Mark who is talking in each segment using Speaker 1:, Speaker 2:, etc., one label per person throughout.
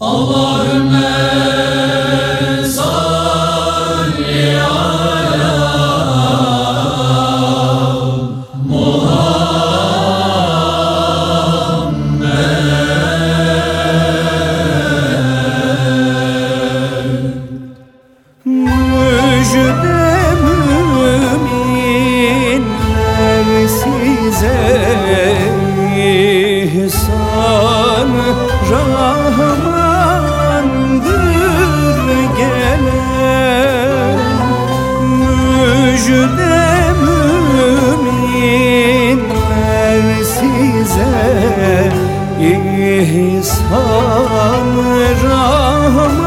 Speaker 1: Allahümme salli ala Muhammed. Müjde de müminler size ihsan rahmandır.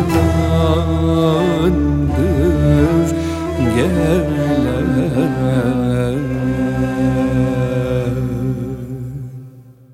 Speaker 1: tomorrow.